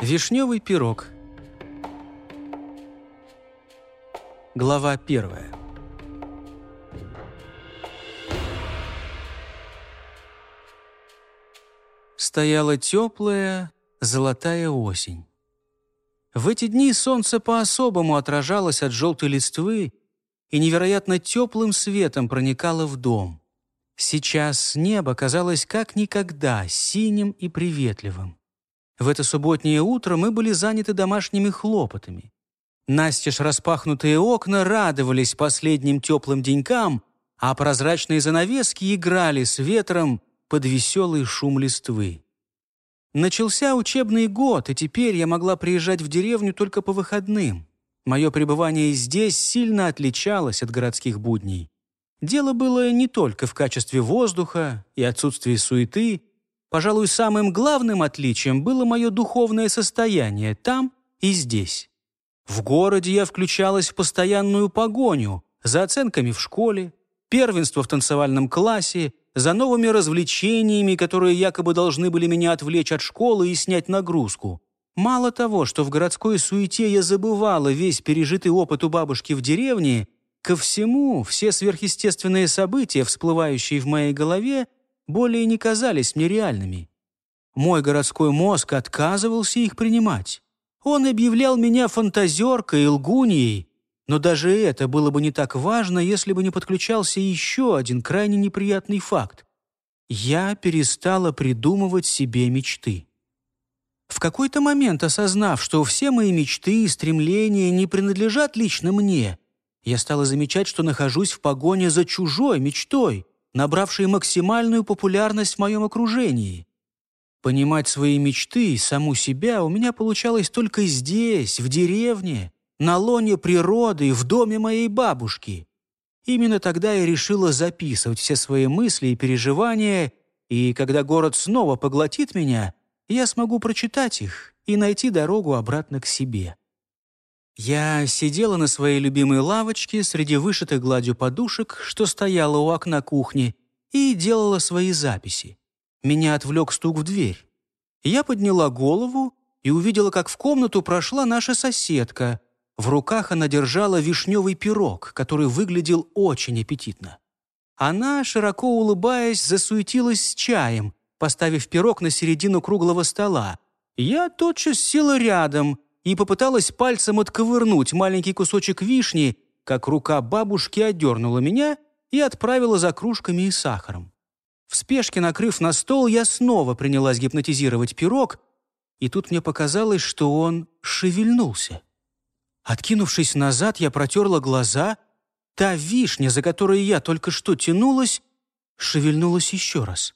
Вишневый пирог. Глава первая. Стояла теплая, золотая осень. В эти дни солнце по-особому отражалось от желтой листвы и невероятно теплым светом проникало в дом. Сейчас небо казалось как никогда синим и приветливым. В это субботнее утро мы были заняты домашними хлопотами. Настежь распахнутые окна радовались последним теплым денькам, а прозрачные занавески играли с ветром под веселый шум листвы. Начался учебный год, и теперь я могла приезжать в деревню только по выходным. Мое пребывание здесь сильно отличалось от городских будней. Дело было не только в качестве воздуха и отсутствии суеты, Пожалуй, самым главным отличием было мое духовное состояние там и здесь. В городе я включалась в постоянную погоню за оценками в школе, первенство в танцевальном классе, за новыми развлечениями, которые якобы должны были меня отвлечь от школы и снять нагрузку. Мало того, что в городской суете я забывала весь пережитый опыт у бабушки в деревне, ко всему все сверхъестественные события, всплывающие в моей голове, более не казались мне реальными. Мой городской мозг отказывался их принимать. Он объявлял меня фантазеркой и лгуньей, но даже это было бы не так важно, если бы не подключался еще один крайне неприятный факт. Я перестала придумывать себе мечты. В какой-то момент, осознав, что все мои мечты и стремления не принадлежат лично мне, я стала замечать, что нахожусь в погоне за чужой мечтой, набравшие максимальную популярность в моем окружении. Понимать свои мечты и саму себя у меня получалось только здесь, в деревне, на лоне природы, в доме моей бабушки. Именно тогда я решила записывать все свои мысли и переживания, и когда город снова поглотит меня, я смогу прочитать их и найти дорогу обратно к себе. Я сидела на своей любимой лавочке среди вышитых гладью подушек, что стояла у окна кухни, и делала свои записи. Меня отвлек стук в дверь. Я подняла голову и увидела, как в комнату прошла наша соседка. В руках она держала вишневый пирог, который выглядел очень аппетитно. Она, широко улыбаясь, засуетилась с чаем, поставив пирог на середину круглого стола. Я тотчас села рядом — и попыталась пальцем отковырнуть маленький кусочек вишни, как рука бабушки отдернула меня и отправила за кружками и сахаром. В спешке, накрыв на стол, я снова принялась гипнотизировать пирог, и тут мне показалось, что он шевельнулся. Откинувшись назад, я протерла глаза. Та вишня, за которой я только что тянулась, шевельнулась еще раз.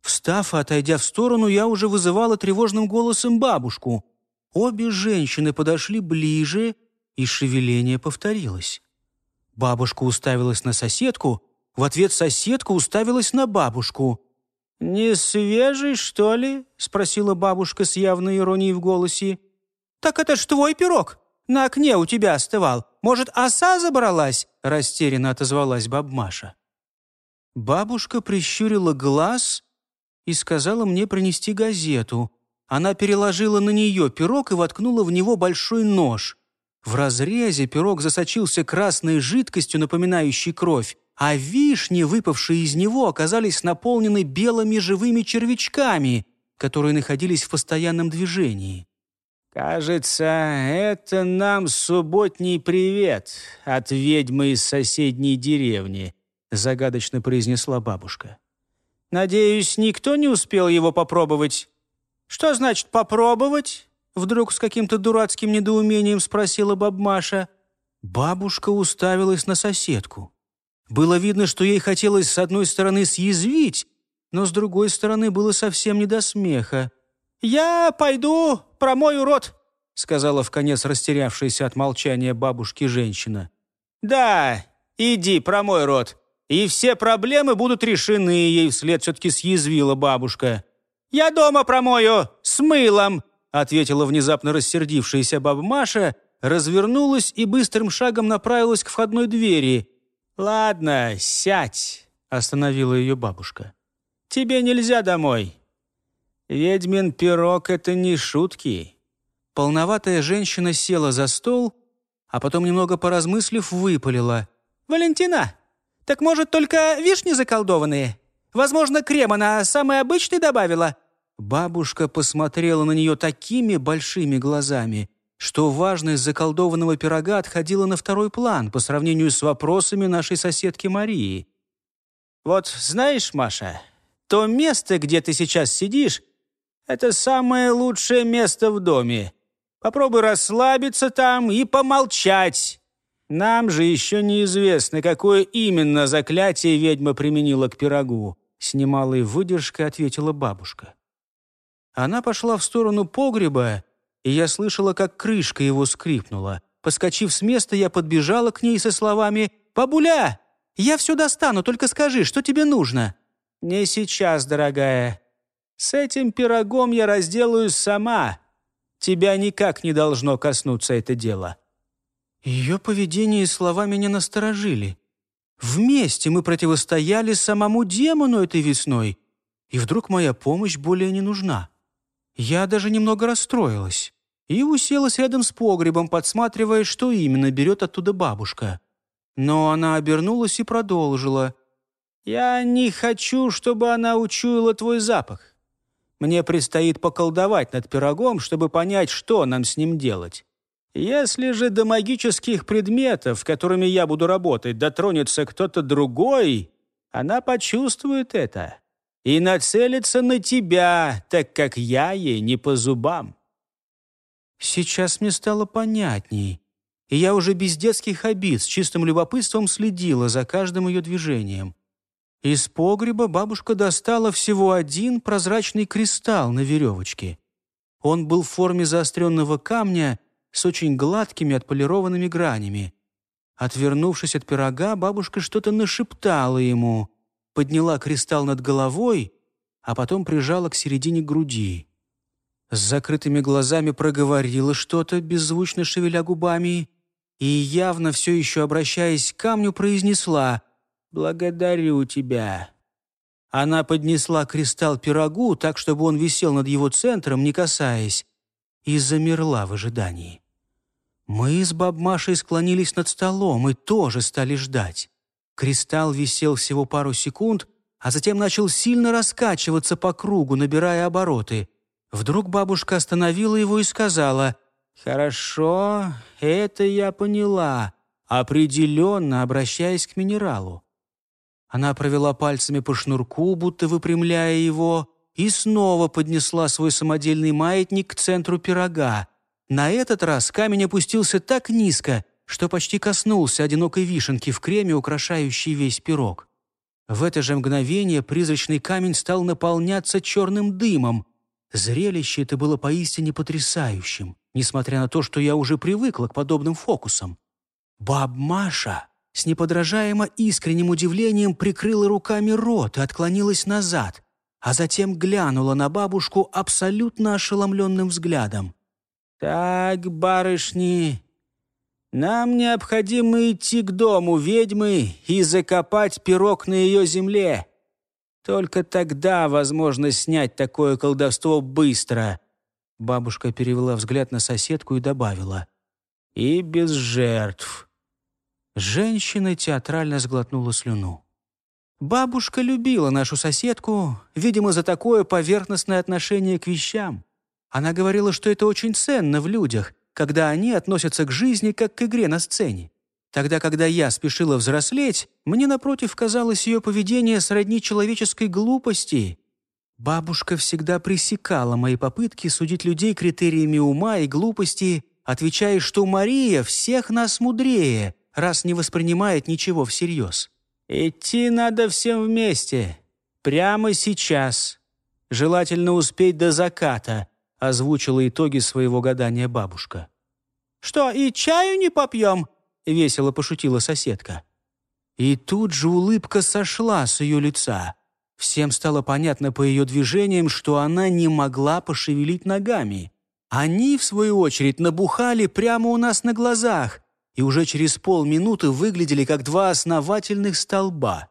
Встав и отойдя в сторону, я уже вызывала тревожным голосом бабушку. Обе женщины подошли ближе, и шевеление повторилось. Бабушка уставилась на соседку, в ответ соседка уставилась на бабушку. «Не свежий, что ли?» — спросила бабушка с явной иронией в голосе. «Так это ж твой пирог. На окне у тебя остывал. Может, оса забралась?» — растерянно отозвалась бабмаша. Бабушка прищурила глаз и сказала мне принести газету — она переложила на нее пирог и воткнула в него большой нож. В разрезе пирог засочился красной жидкостью, напоминающей кровь, а вишни, выпавшие из него, оказались наполнены белыми живыми червячками, которые находились в постоянном движении. «Кажется, это нам субботний привет от ведьмы из соседней деревни», загадочно произнесла бабушка. «Надеюсь, никто не успел его попробовать?» «Что значит попробовать?» Вдруг с каким-то дурацким недоумением спросила бабмаша. Бабушка уставилась на соседку. Было видно, что ей хотелось с одной стороны съязвить, но с другой стороны было совсем не до смеха. «Я пойду промою рот», — сказала в конец растерявшаяся от молчания бабушки женщина. «Да, иди, промой рот, и все проблемы будут решены», — ей вслед все-таки съязвила бабушка. «Я дома промою, с мылом», ответила внезапно рассердившаяся баба Маша, развернулась и быстрым шагом направилась к входной двери. «Ладно, сядь», — остановила ее бабушка. «Тебе нельзя домой». «Ведьмин пирог — это не шутки». Полноватая женщина села за стол, а потом, немного поразмыслив, выпалила. «Валентина, так может, только вишни заколдованные? Возможно, крем она самый обычный добавила?» Бабушка посмотрела на нее такими большими глазами, что важность заколдованного пирога отходила на второй план по сравнению с вопросами нашей соседки Марии. «Вот знаешь, Маша, то место, где ты сейчас сидишь, это самое лучшее место в доме. Попробуй расслабиться там и помолчать. Нам же еще неизвестно, какое именно заклятие ведьма применила к пирогу. С немалой выдержкой ответила бабушка. Она пошла в сторону погреба, и я слышала, как крышка его скрипнула. Поскочив с места, я подбежала к ней со словами «Бабуля, я все достану, только скажи, что тебе нужно?» «Не сейчас, дорогая. С этим пирогом я разделаюсь сама. Тебя никак не должно коснуться это дело». Ее поведение и слова меня насторожили. Вместе мы противостояли самому демону этой весной, и вдруг моя помощь более не нужна. Я даже немного расстроилась и уселась рядом с погребом, подсматривая, что именно берет оттуда бабушка. Но она обернулась и продолжила. «Я не хочу, чтобы она учуяла твой запах. Мне предстоит поколдовать над пирогом, чтобы понять, что нам с ним делать. Если же до магических предметов, которыми я буду работать, дотронется кто-то другой, она почувствует это и нацелится на тебя, так как я ей не по зубам». Сейчас мне стало понятней, и я уже без детских обид с чистым любопытством следила за каждым ее движением. Из погреба бабушка достала всего один прозрачный кристалл на веревочке. Он был в форме заостренного камня с очень гладкими отполированными гранями. Отвернувшись от пирога, бабушка что-то нашептала ему, подняла кристалл над головой, а потом прижала к середине груди. С закрытыми глазами проговорила что-то, беззвучно шевеля губами, и, явно все еще обращаясь к камню, произнесла — «Благодарю тебя». Она поднесла кристалл пирогу так, чтобы он висел над его центром, не касаясь, и замерла в ожидании. Мы с бабмашей склонились над столом и тоже стали ждать. Кристалл висел всего пару секунд, а затем начал сильно раскачиваться по кругу, набирая обороты. Вдруг бабушка остановила его и сказала, «Хорошо, это я поняла», определенно обращаясь к минералу. Она провела пальцами по шнурку, будто выпрямляя его, и снова поднесла свой самодельный маятник к центру пирога. На этот раз камень опустился так низко, что почти коснулся одинокой вишенки в креме, украшающей весь пирог. В это же мгновение призрачный камень стал наполняться черным дымом. Зрелище это было поистине потрясающим, несмотря на то, что я уже привыкла к подобным фокусам. Баб Маша с неподражаемо искренним удивлением прикрыла руками рот и отклонилась назад, а затем глянула на бабушку абсолютно ошеломленным взглядом. «Так, барышни, нам необходимо идти к дому ведьмы и закопать пирог на ее земле. Только тогда возможно снять такое колдовство быстро». Бабушка перевела взгляд на соседку и добавила. «И без жертв». Женщина театрально сглотнула слюну. Бабушка любила нашу соседку, видимо, за такое поверхностное отношение к вещам. Она говорила, что это очень ценно в людях, когда они относятся к жизни как к игре на сцене. Тогда, когда я спешила взрослеть, мне, напротив, казалось ее поведение сродни человеческой глупости. Бабушка всегда пресекала мои попытки судить людей критериями ума и глупости, отвечая, что Мария всех нас мудрее — раз не воспринимает ничего всерьез. «Идти надо всем вместе. Прямо сейчас. Желательно успеть до заката», озвучила итоги своего гадания бабушка. «Что, и чаю не попьем?» — весело пошутила соседка. И тут же улыбка сошла с ее лица. Всем стало понятно по ее движениям, что она не могла пошевелить ногами. Они, в свою очередь, набухали прямо у нас на глазах, и уже через полминуты выглядели как два основательных столба.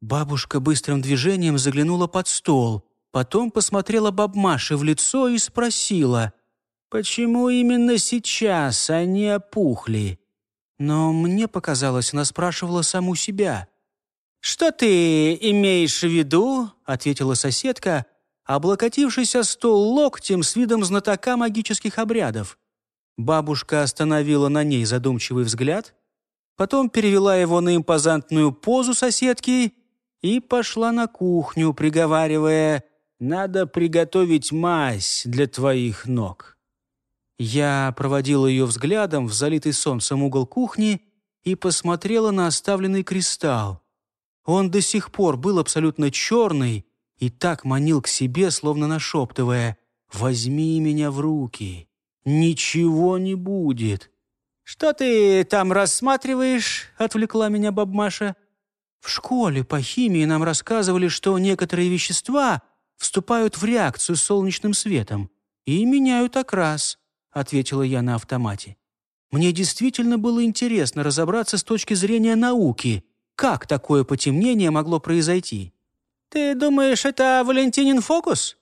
Бабушка быстрым движением заглянула под стол, Потом посмотрела бабмаше в лицо и спросила, почему именно сейчас они опухли. Но мне показалось, она спрашивала саму себя. «Что ты имеешь в виду?» — ответила соседка, облокотившись о стол локтем с видом знатока магических обрядов. Бабушка остановила на ней задумчивый взгляд, потом перевела его на импозантную позу соседки и пошла на кухню, приговаривая «Надо приготовить мазь для твоих ног». Я проводила ее взглядом в залитый солнцем угол кухни и посмотрела на оставленный кристалл. Он до сих пор был абсолютно черный и так манил к себе, словно нашептывая «Возьми меня в руки». «Ничего не будет». «Что ты там рассматриваешь?» — отвлекла меня бабмаша. «В школе по химии нам рассказывали, что некоторые вещества вступают в реакцию с солнечным светом и меняют окрас», — ответила я на автомате. Мне действительно было интересно разобраться с точки зрения науки, как такое потемнение могло произойти. «Ты думаешь, это Валентинин фокус?»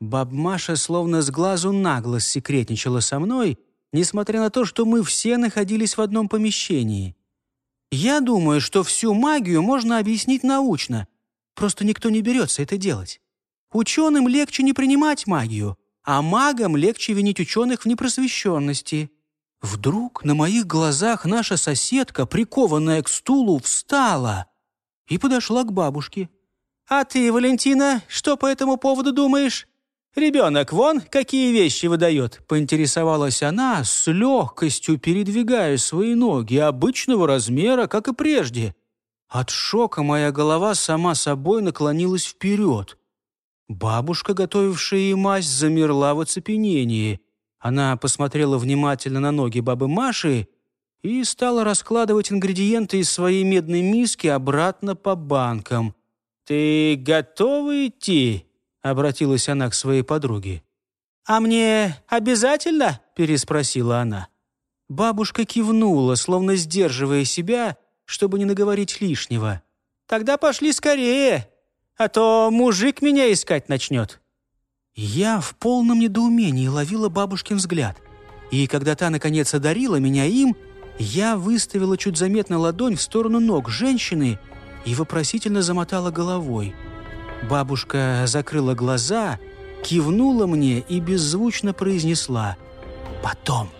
Баб Маша словно с глазу на глаз секретничала со мной, несмотря на то, что мы все находились в одном помещении. Я думаю, что всю магию можно объяснить научно, просто никто не берется это делать. Ученым легче не принимать магию, а магам легче винить ученых в непросвещенности. Вдруг на моих глазах наша соседка, прикованная к стулу, встала и подошла к бабушке. «А ты, Валентина, что по этому поводу думаешь?» «Ребенок вон какие вещи выдает», — поинтересовалась она, с легкостью передвигая свои ноги обычного размера, как и прежде. От шока моя голова сама собой наклонилась вперед. Бабушка, готовившая ей мазь, замерла в оцепенении. Она посмотрела внимательно на ноги бабы Маши и стала раскладывать ингредиенты из своей медной миски обратно по банкам. «Ты готова идти?» — обратилась она к своей подруге. «А мне обязательно?» — переспросила она. Бабушка кивнула, словно сдерживая себя, чтобы не наговорить лишнего. «Тогда пошли скорее, а то мужик меня искать начнет». Я в полном недоумении ловила бабушкин взгляд. И когда та, наконец, одарила меня им, я выставила чуть заметно ладонь в сторону ног женщины и вопросительно замотала головой — Бабушка закрыла глаза, кивнула мне и беззвучно произнесла «Потом».